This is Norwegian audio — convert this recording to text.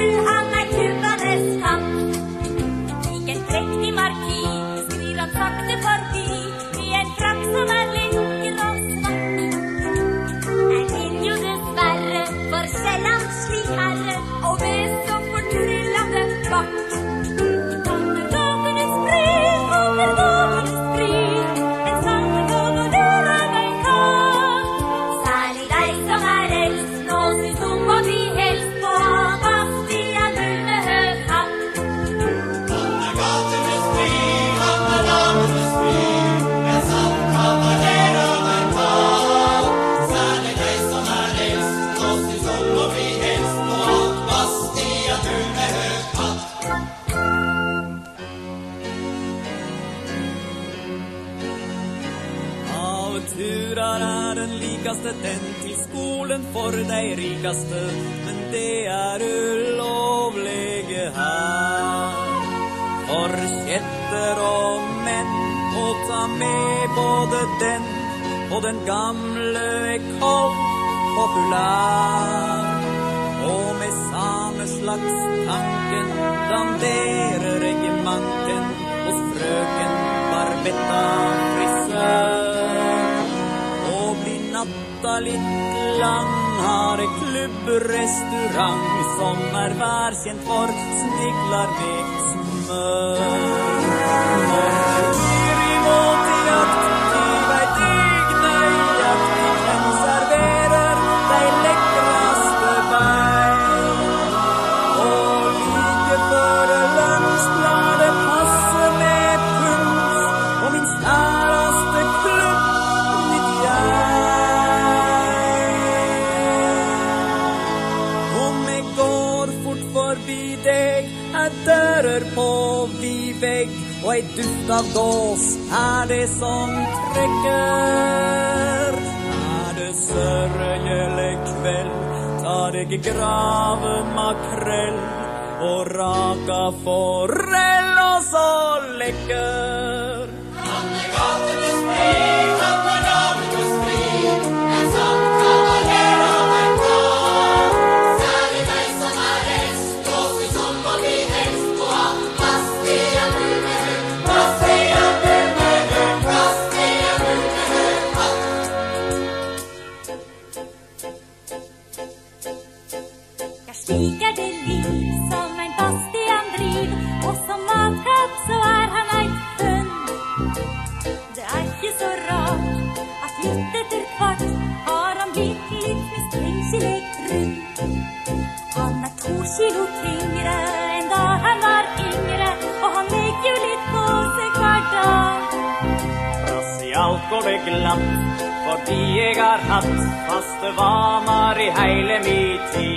الأرض av er den likeste den til skolen for de rikeste, men det er ulovlige her. For kjetter og menn å ta med både den og den gamle ekoll populær. Og med samme slags tanken danderer litt lang, har ei klubbrestaurant som er værkjent for snigler med smør. Jeg. Om jeg går fort forbi deg, er dører på vid vegg, og ei duft av gås er det som trekker. Er det sørgelig tar jeg graven makrell og raka forell og så lekker. Slik er det liv som en Bastian driv, og som matkatt så er han eit funn. Det er ikke så rart at litt etter hvert har han blitt litt mistenkelig grunn. Han er to kilo tyngre enn da han var yngre, og han legger jo litt på seg hver dag. Trass i alt går det glatt, fordi jeg har hatt faste vaner i heile mi tid.